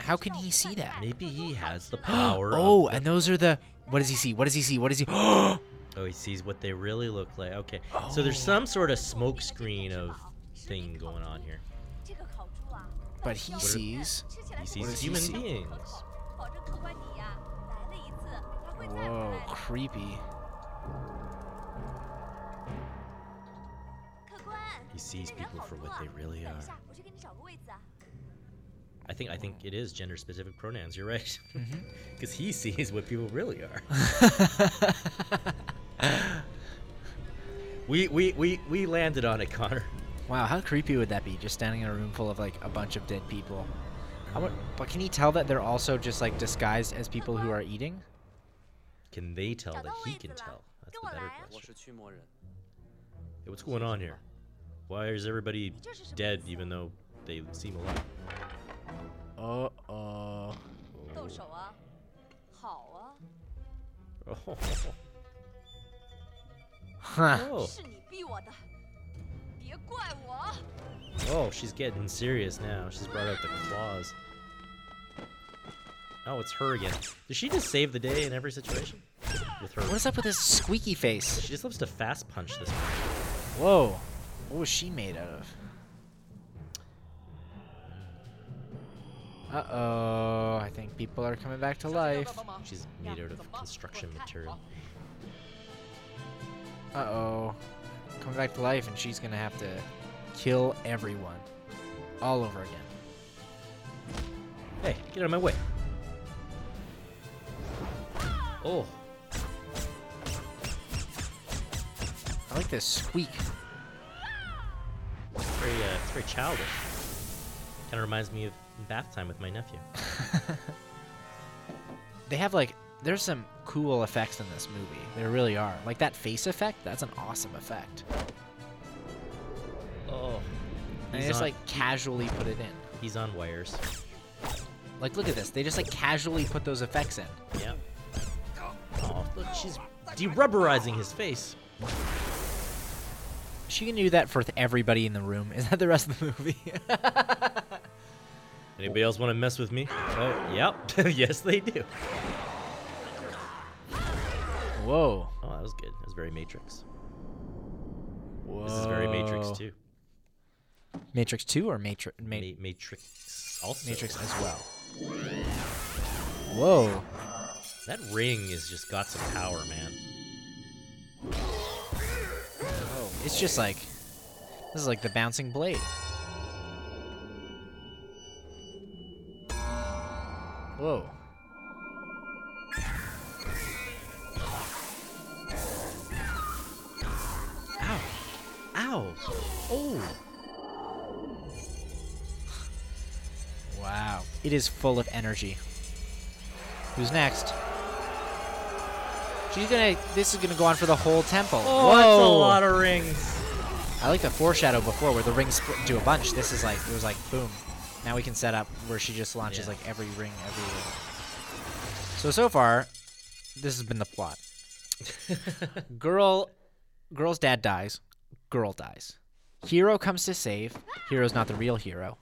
How can he see that? Maybe he has the power. oh, and those are the. What does he see? What does he see? What does he? oh, he sees what they really look like. Okay, oh. so there's oh. some sort of smoke screen of thing going on here. But he what sees. Are, he sees human he see? beings. Whoa, creepy. He sees people for what they really are. I think I think it is gender specific pronouns. You're right, because mm-hmm. he sees what people really are. we, we we we landed on it, Connor. Wow, how creepy would that be? Just standing in a room full of like a bunch of dead people. Would, but can he tell that they're also just like disguised as people who are eating? Can they tell that he can tell? That's the better question. Hey, what's going on here? Why is everybody dead even though they seem alive? Uh oh. Oh. Huh. Oh, she's getting serious now. She's brought out the claws. Oh, it's her again. Does she just save the day in every situation? With her. What is up with this squeaky face? She just loves to fast punch this. One. Whoa. What was she made out of? Uh oh. I think people are coming back to life. She's made out of construction material. Uh oh. Coming back to life, and she's gonna have to kill everyone. All over again. Hey, get out of my way. Oh, I like this squeak. It's very, uh, it's very childish. Kind of reminds me of bath time with my nephew. They have like there's some cool effects in this movie. There really are. Like that face effect, that's an awesome effect. Oh, And they He's just on- like casually put it in. he's on wires. Like look at this. They just like casually put those effects in. Yeah. Oh, look, she's derubberizing his face. She gonna do that for everybody in the room? Is that the rest of the movie? Anybody else want to mess with me? Oh, yep. yes, they do. Whoa. Oh, that was good. That was very Matrix. Whoa. This is very Matrix too. Matrix 2 or Matri- Ma- Ma- Matrix also. Matrix as well. Whoa. That ring has just got some power, man. It's just like this is like the bouncing blade. Whoa. Ow. Ow. Oh. Wow. It is full of energy. Who's next? She's gonna. This is gonna go on for the whole temple. Oh, that's a lot of rings. I like the foreshadow before where the rings split into a bunch. This is like it was like boom. Now we can set up where she just launches Yeah. like every ring everywhere. So so far, this has been the plot. Girl, girl's dad dies. Girl dies. Hero comes to save. Hero's not the real hero.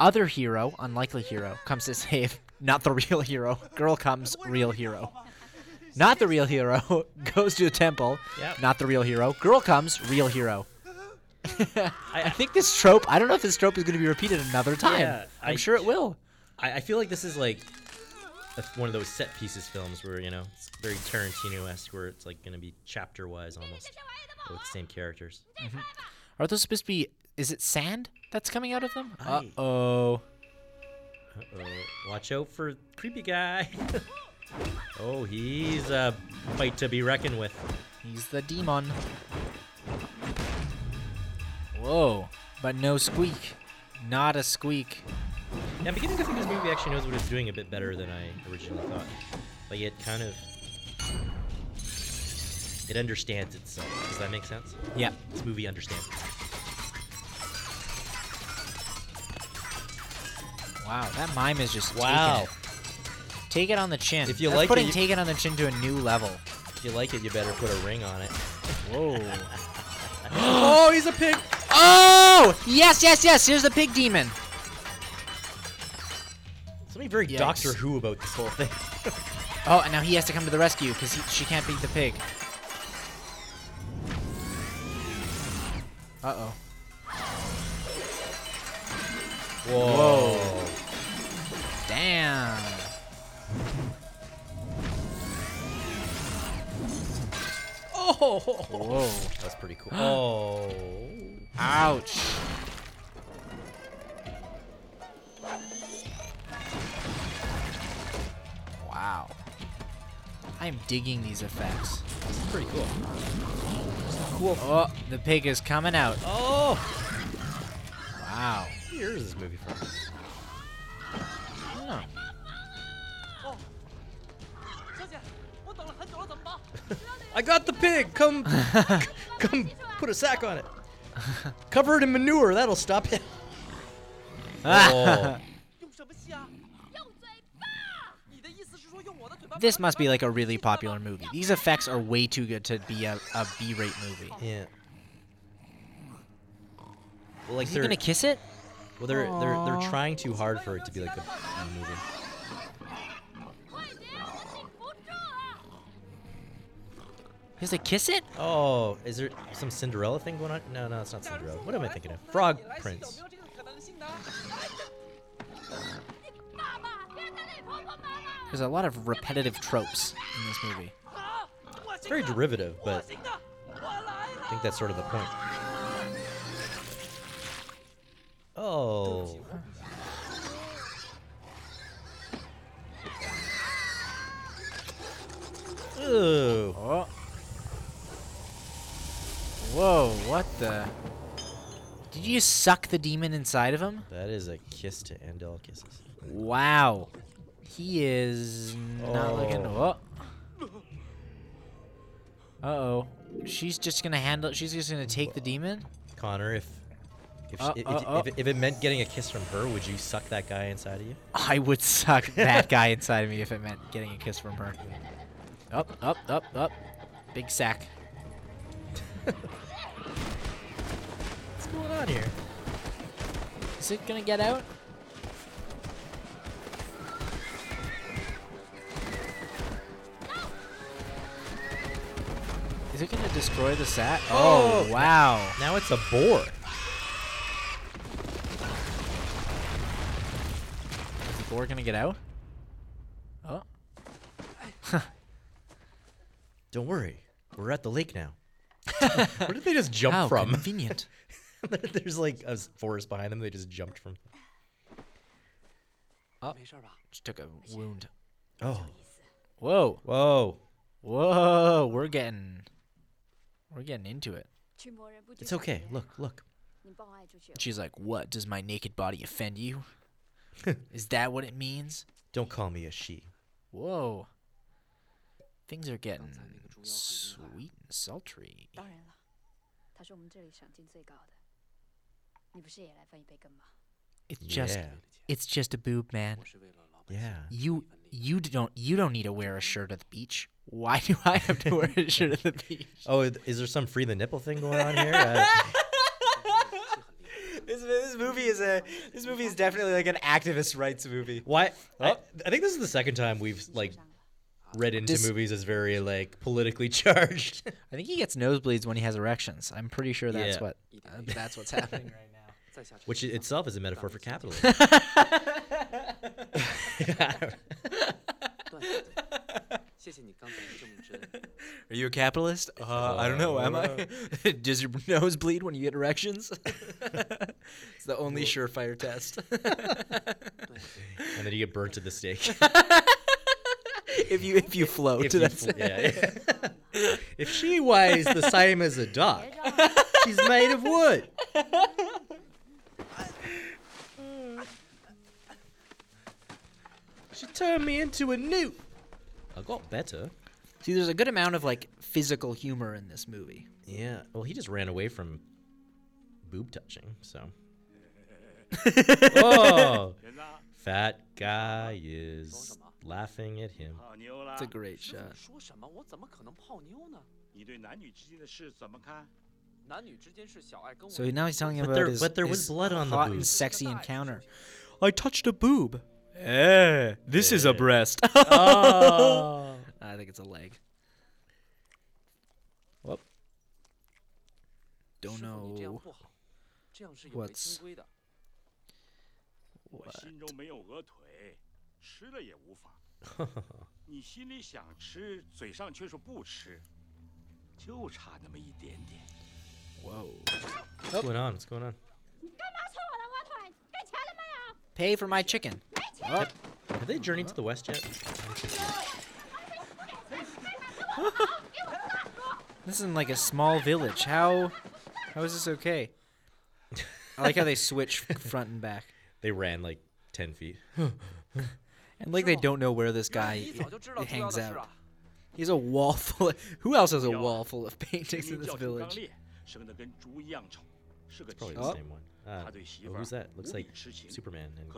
Other hero, unlikely hero, comes to save. Not the real hero. Girl comes, real hero. Not the real hero goes to a temple. Yep. Not the real hero. Girl comes, real hero. I, I think this trope. I don't know if this trope is going to be repeated another time. Yeah, I'm I- sure it will. I, I feel like this is like a, one of those set pieces films where you know it's very Tarantino-esque, where it's like going to be chapter-wise almost, with the same characters. Are those supposed to be? Is it sand that's coming out of them? Uh oh. Uh-oh. Watch out for creepy guy. oh, he's a fight to be reckoned with. He's the demon. Whoa. But no squeak. Not a squeak. Yeah, I'm beginning to think this movie actually knows what it's doing a bit better than I originally thought. Like it kind of it understands itself. Does that make sense? Yeah. This movie understands itself. Wow, that mime is just Wow. taking it. Take it on the chin. If you That's like it, putting you- take it on the chin to a new level. If you like it, you better put a ring on it. Whoa. oh, he's a pig. Oh! Yes, yes, yes. Here's the pig demon. Something very Yikes. Doctor Who about this whole thing. Oh, and now he has to come to the rescue because she can't beat the pig. Uh oh. Whoa. Damn. Oh. Whoa. That's pretty cool. Oh. Ouch. Wow. I'm digging these effects. This is pretty cool. Cool. Oh, the pig is coming out. Oh. Wow. Year is this movie from? Oh. 小 I got the pig. Come, come, put a sack on it. Cover it in manure. That'll stop it. This must be like a really popular movie. These effects are way too good to be a a B-rate movie. Yeah. Well, like Is he they're gonna kiss it? Well, they're they're they're trying too hard for it to be like a B movie. He has to kiss it? Oh, is there some Cinderella thing going on? No, no, it's not Cinderella. What am I thinking of? Frog Prince. There's a lot of repetitive tropes in this movie. It's very derivative, but I think that's sort of the point. Oh. Ooh. Oh. Whoa, what the? Did you suck the demon inside of him? That is a kiss to end all kisses. Wow. He is not looking. Oh. Oh. Uh oh. She's just gonna handle. She's just gonna take the demon. Connor, if if, Uh, if, uh, if, uh. if, if it meant getting a kiss from her, would you suck that guy inside of you? I would suck that guy inside of me if it meant getting a kiss from her. Up, up, up, up. Big sack. What's going on here? Is it gonna get out? Is it gonna destroy the sat? Oh, Oh, wow. Now it's a boar. Is the boar gonna get out? Oh. Don't worry, we're at the lake now. Where did they just jump How from? Convenient. There's like a forest behind them. They just jumped from. Oh, just took a wound. Oh. Whoa. Whoa. Whoa. We're getting. We're getting into it. It's okay. Look, look. She's like, What? Does my naked body offend you? Is that what it means? Don't call me a she. Whoa. Things are getting 刚才那个猪妖很厉害 sweet and sultry. 当然了，他是我们这里赏金最高的。你不是也来分一杯羹吗？ It's just Yeah. it's just a boob, man. 我是为了老百姓。 Yeah. You you don't you don't need to wear a shirt at the beach. Why do I have to wear a shirt at the beach? Oh, is is there some free the nipple thing going on here? Uh, This, this movie is a this movie is definitely like an activist rights movie. why? I, Oh. I think this is the second time we've like 受伤了 read into movies as very like politically charged. I think he gets nosebleeds when he has erections. I'm pretty sure that's Yeah. what uh, that's what's happening right now. Which itself is a metaphor for capitalism. Are you a capitalist? Uh, I don't know. Am I? Uh, does your nose bleed when you get erections? it's the only surefire test. and then you get burnt to the stake. if you if you float, if that's you, yeah, yeah. if she weighs the same as a duck, she's made of wood. She turned me into a newt. I got better. See, there's a good amount of like physical humor in this movie. Yeah. Well, he just ran away from boob touching, so. oh, fat guy is laughing at him. 泡妞啦 It's a！great 师傅 shot. 你说什么？我怎么可能泡妞呢？你对男女之间的事怎么看？男女之间是小爱跟我。 So now he's telling him But about there- his, but there was his blood on the hot and boobs. sexy encounter. I touched a boob. Eh, this is a Eh. breast. Oh. I think it's a leg. Whoop. Don't 师傅你这样 know 不好，这样是有违 what's 清规的。我心中没有鹅腿， 吃了也无妨。你心里想吃，嘴上却说不吃，就差那么一点点。 Whoa. What's going on? What's going on? 你干嘛戳我的额腿？给钱了没有？ Pay for my chicken. Oh, Have they journeyed to the west yet? this is in like a small village. How how is this okay? I like how they switch front and back. They ran like 10 feet. And like they don't know where this guy hangs out. He's a wall full of, who else has a wall full of paintings in this village? It's probably the oh. same one. Uh, oh, who's that? Looks like Superman. And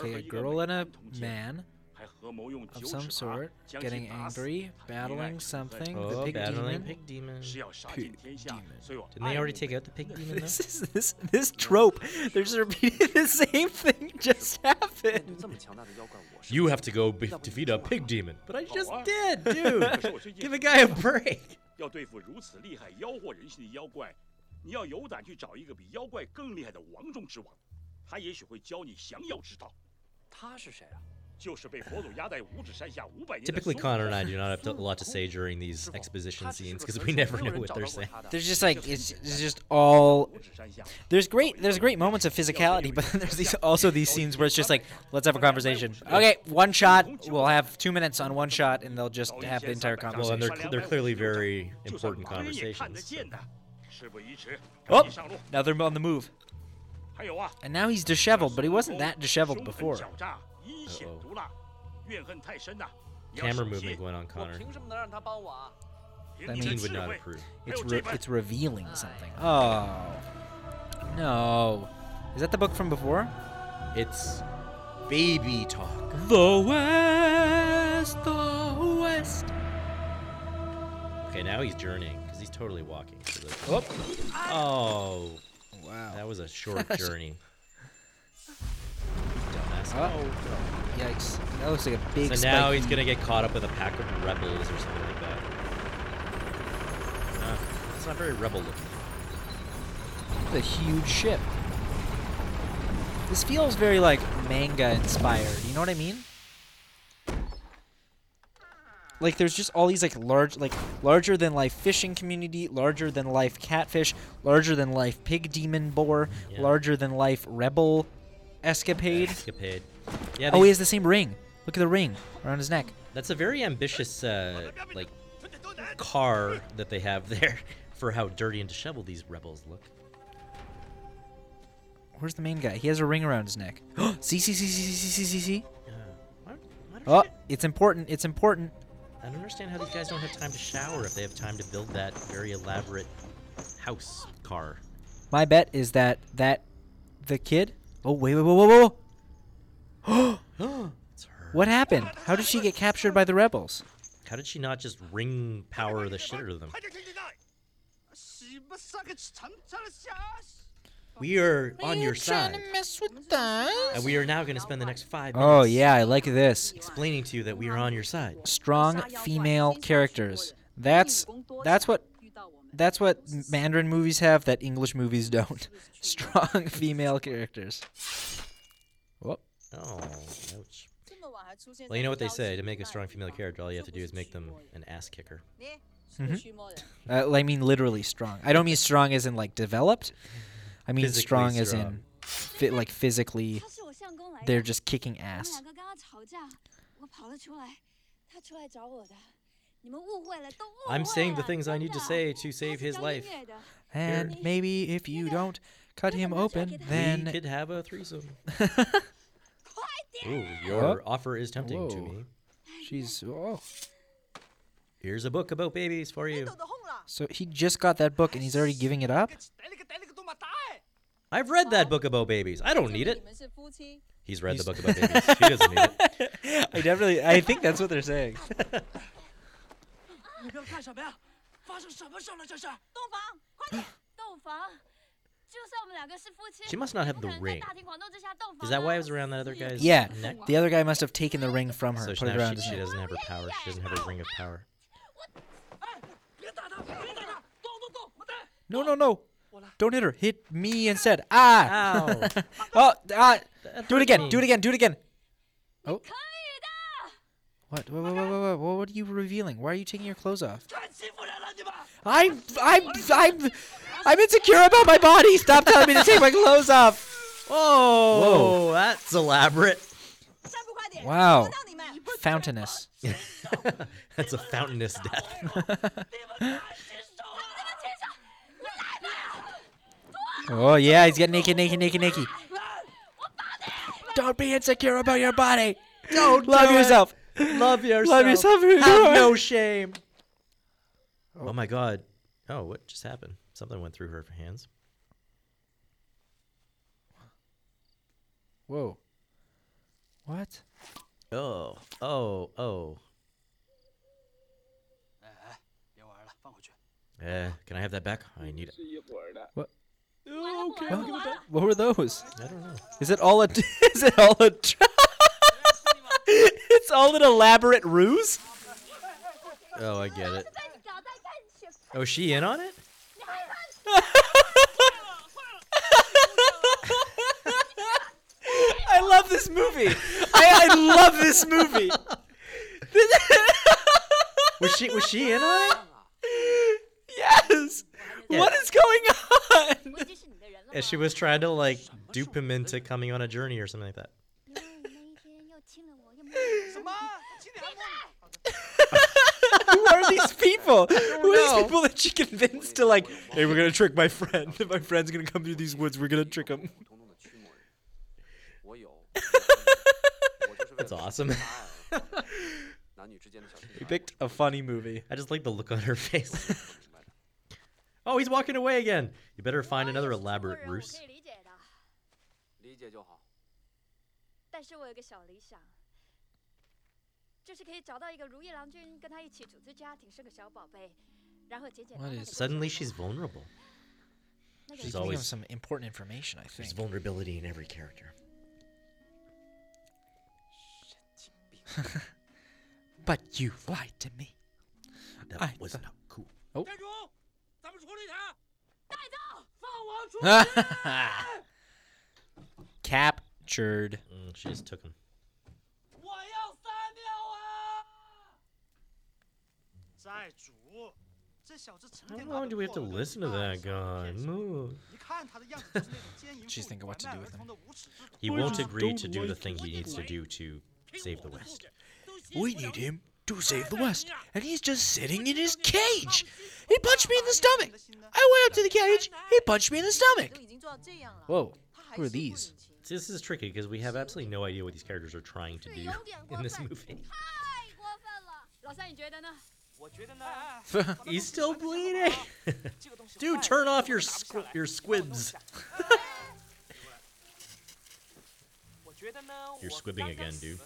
okay, a girl and a man of 酒 some 尺 sort 将其 getting 打死 angry, 他因爱 battling 生恨 something. The Oh, pig battling demon. pig demon. 是要杀尽天下 demon 所有 Didn't they 爱 already 慕 take 美 out the pig 的 demon though? This is this this trope. They're just repeating the same thing just 面对 happened. 这么强大的妖怪，我是 You 不 have 行 to go be- defeat a pig demon. But I just what? did, 可 dude. 是我最近 Give a guy a break. 要对付如此厉害、妖惑人心的妖怪，你要有胆去找一个比妖怪更厉害的王中之王，他也许会教你降妖之道。他是谁啊？ Typically, Connor and I do not have to, a lot to say during these exposition scenes because we never know what they're saying. There's just like it's, it's, just all. There's great there's great moments of physicality, but there's these also these scenes where it's just like let's have a conversation. Okay, one shot. We'll have two minutes on one shot, and they'll just have the entire conversation. Well, and they're they're clearly very important conversations. So. Oh, now they're on the move. And now he's disheveled, but he wasn't that disheveled before. 狡诈，阴险毒辣，怨恨太深呐。你要 Camera 小 movement 心， going on, 我 Connor. 凭什么能让他帮我啊？凭 That 你的 Dean 智 would not 慧， approve. 还 It's 有这 re- 般 it's revealing something. Oh no, is that the book from before? It's baby talk. The West, the West. Okay, Okay, now he's journeying because he's totally walking. So the- Oh. oh, wow. that was a short journey. Dumbass. Oh, yikes! That looks like a big. So now he's gonna get caught up with a pack of rebels or something like that. Uh, it's not very rebel looking. It's a huge ship. This feels very like manga inspired. You know what I mean? Like there's just all these like large, like larger than life fishing community, larger than life catfish, larger than life pig demon boar, Yeah. larger than life rebel escapade. Escapade. Yeah. oh, he has the same ring. Look at the ring around his neck. That's a very ambitious, uh, like, car that they have there for how dirty and disheveled these rebels look. Where's the main guy? He has a ring around his neck. see, see, see, see, see, see, see, see. Why Oh, it's important. It's important. I don't understand how these guys don't have time to shower if they have time to build that very elaborate house car. My bet is that that the kid. Oh wait, wait, whoa, whoa, whoa! What happened? How did she get captured by the rebels? How did she not just ring power the shit out of them? We are on your side. And we are now going to spend the next five oh, minutes Oh yeah, I like this. explaining to you that we are on your side. Strong female characters. That's that's what that's what Mandarin movies have that English movies don't. Strong female characters. Oh, ouch. Well, you know what they say. To make a strong female character, all you have to do is make them an ass kicker. Mm-hmm. Uh, I mean, literally strong. I don't mean strong as in like developed. I mean strong, as in fit like physically. They're just kicking ass. I'm saying the things I need to say to save his life. And maybe if you don't cut him open, then we could have a threesome. Ooh, your Huh? offer is tempting to Whoa. me. she's oh. Here's a book about babies for you. So he just got that book and he's already giving it up. I've read that book about babies. I don't need it. He's read the book about babies. He doesn't need it. I definitely, I think that's what they're saying. 你们看什么呀？发生什么事了？这是？洞房，快点，洞房。 She must not have the ring. Is that why it was around that other guy's Yeah, neck? the other guy must have taken the ring from her. So put it around she, she doesn't have her power. She doesn't have her ring of power. No, no, no. Don't hit her. Hit me instead. Ah. oh, ah. Do it again. Do it again. Do it again. Oh. oh. What? What, what, what, what are you revealing? Why are you taking your clothes off? I'm, I'm, I'm, I'm insecure about my body. Stop telling me to take my clothes off. Whoa, that's elaborate. Wow. Fountainous. that's a fountainous death. Oh yeah, he's getting naked, naked, naked, naked. Don't be insecure about your body. Don't love do it. yourself. Love yourself. Love yourself. Have no shame. Oh my god. Oh, what just happened? Something went through her hands. Whoa. What? Oh, oh, oh. Uh, can I have that back? I need it. What? Okay. What? what were those? I don't know. Is it all a? Is it all a? it's all an elaborate ruse. Oh, I get it. Oh, is she in on it? I love this movie. I, I love this movie. Was she was she in on it? Yes. What is going on? Yeah, she was trying to like dupe him into coming on a journey or something like that. 什么？今天还 Who are these people? Who are these know. people that she convinced to like? Hey, we're gonna trick my friend. My friend's gonna come through these woods. We're gonna trick him. 我有， That's awesome. 男女之间的小情 We picked a funny movie. I just like the look on her face. oh, he's walking away again. You better find another elaborate 我 ruse. 可以理解的，理解就好。但是我有个小理想， 就是可以找到一个如意郎君，跟他一起组织家庭，生个小宝贝， 然后解解 What 他那 is- 个 Suddenly she's vulnerable. She's She's giving him always some important information, I there's think. vulnerability in every character. But you lied to me. That I was thought- not cool. 寨主，咱们处理他。带走，放我出去！ Captured. Mm, she just took him. How long do we have to listen to that guy? She's thinking what to do with him. He won't agree to do the thing he needs to do to save the West. We need him to save the West, and he's just sitting in his cage. He punched me in the stomach. I went up to the cage. He punched me in the stomach. Whoa, who are these? This is tricky because we have absolutely no idea what these characters are trying to do in this movie. He's still bleeding. Dude, turn off your squ- your squibs. You're squibbing again, dude.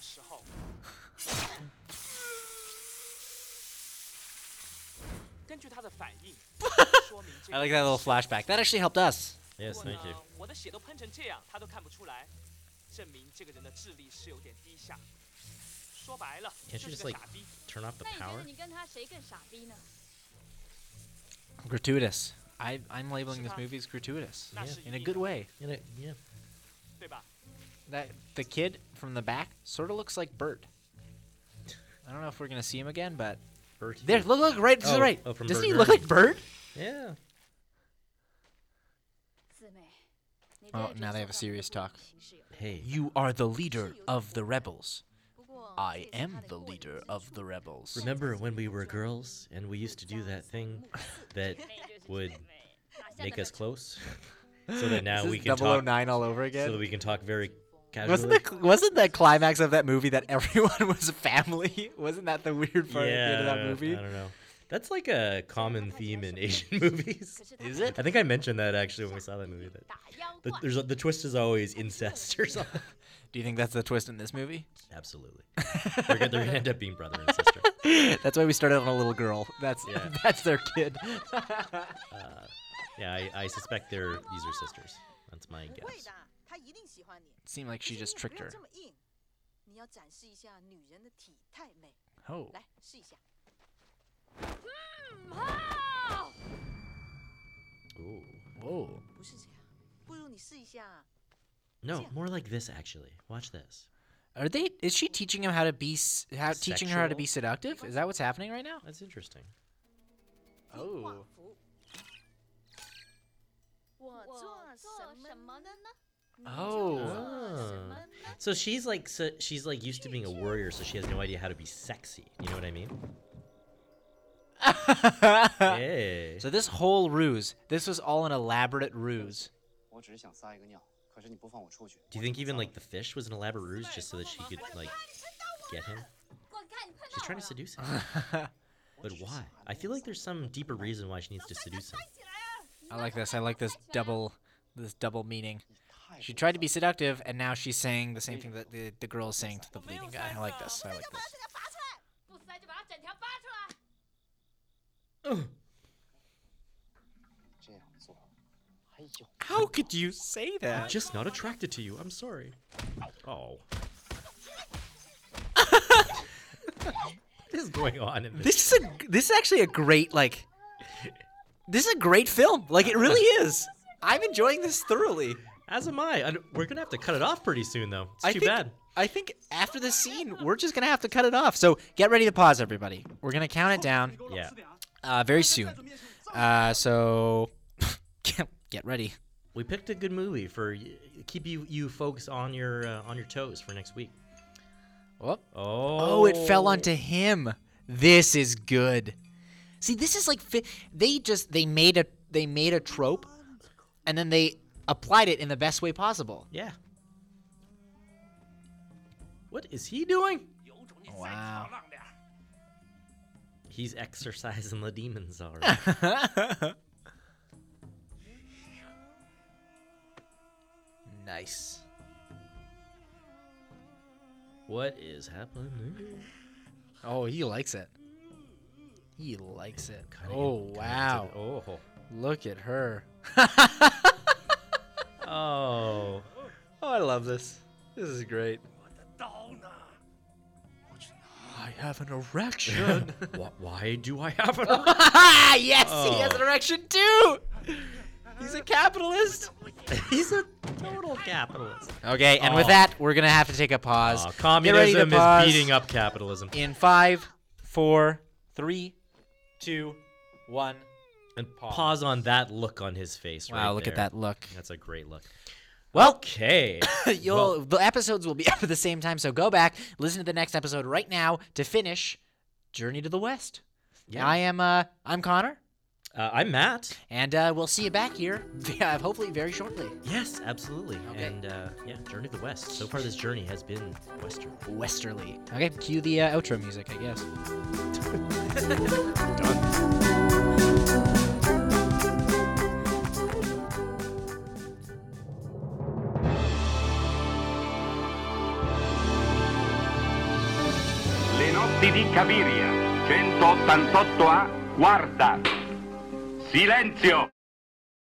I like that little flashback. That actually helped us. Yes, thank you. 说白了， Can't 就 you 是 just 个 like 傻逼。 turn off the 那你觉 power? 得你跟他谁更傻逼呢？ Gratuitous. I, I'm labeling this Sure. movie as gratuitous. 那是 In a 一定 good 的 way. In a, yeah. 对吧？ That the kid from the back sort of looks like Bert. I don't know if we're gonna see him again, but Bert. there, here. look, look, right to Oh, the right. oh, from Doesn't Bert he look like Bert? Yeah. 四妹，你 Oh, 对 now they have a 角色上 serious 的 talk. 不行是有的 Hey. You are the leader of the rebels. I am the leader of the rebels. Remember when we were girls and we used to do that thing that would make us close? So that now we can 009 talk all over again. so that we can talk very casually. Wasn't the wasn't the climax of that movie that everyone was family? Wasn't that the weird part at the end of that movie? I don't know. That's like a common theme in Asian movies. Is it? I think I mentioned that actually when we saw that movie. That the, there's a, the twist is always incest or something. Do you think that's the twist in this movie? Absolutely. they're, gonna, they're gonna end up being brother and sister. that's why we started on a little girl. That's yeah. that's their kid. uh, yeah, I, I suspect they're these are sisters. That's my guess. It uh, seemed like she just tricked her. Oh. Ooh. Whoa. No, yeah. more like this actually. Watch this. Are they? Is she teaching him how to be? How, teaching her how to be seductive? Is that what's happening right now? That's interesting. Oh. Oh. So she's like so she's like used to being a warrior, so she has no idea how to be sexy. You know what I mean? hey. So this whole ruse, this was all an elaborate ruse. Do you think even like the fish was an elaborate ruse just so that she could like get him? She's trying to seduce him. but why? I feel like there's some deeper reason why she needs to seduce him. I like this. I like this double this double meaning. She tried to be seductive and now she's saying the same thing that the, the girl is saying to the bleeding guy. I like this. I like this. How could you say that? I'm that? just not attracted to you. I'm sorry. Oh. what is going on in this? This is a this is actually a great like. This is a great film. Like it really is. I'm enjoying this thoroughly. As am I. I. We're gonna have to cut it off pretty soon, though. It's I too think, bad. I think after this scene, we're just gonna have to cut it off. So get ready to pause, everybody. We're gonna count it down. Yeah. Uh, very soon. Uh, so get ready. We picked a good movie for keep you you folks on your uh, on your toes for next week. Oh. Oh. Oh, it fell onto him. This is good. See, this is like they just they made a they made a trope, and then they applied it in the best way possible. Yeah. What is he doing? Wow. He's exercising the demons already. nice. what is happening? Oh, he likes it. He likes it. Oh wow! Oh. Look at her. Oh. Oh, I love this. This is great. I have an erection. Why, why do I have an erection? yes, he has an Oh. erection too. He's a capitalist. He's a total capitalist. Okay, and with Oh. that, we're gonna have to take a pause. Aw, Get ready to communism is pause beating up capitalism. In five, four, three, two, one. And pause, on that look on his face. Wow, right look at there. that look. That's a great look. Well, okay. You'll Well- the episodes will be up at the same time, so go back, listen to the next episode right now to finish Journey to the West. Yeah. I am uh I'm Connor. Uh, I'm Matt. And uh, we'll see you back here, hopefully very shortly. Yes, absolutely. And uh, yeah, Journey to the West. So far, this journey has been Western. Westerly. Okay, cue the uh, outro music, I guess. Le notti di Cabiria, 188A, guarda. Silenzio!